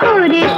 recorded.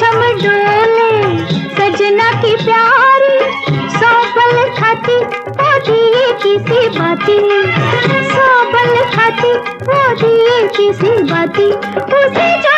डोले, सजना की प्यारी सौ बल खाती, वो दिए किसी बाती। सौ पल खाती, वो दिए किसी बाती। उसे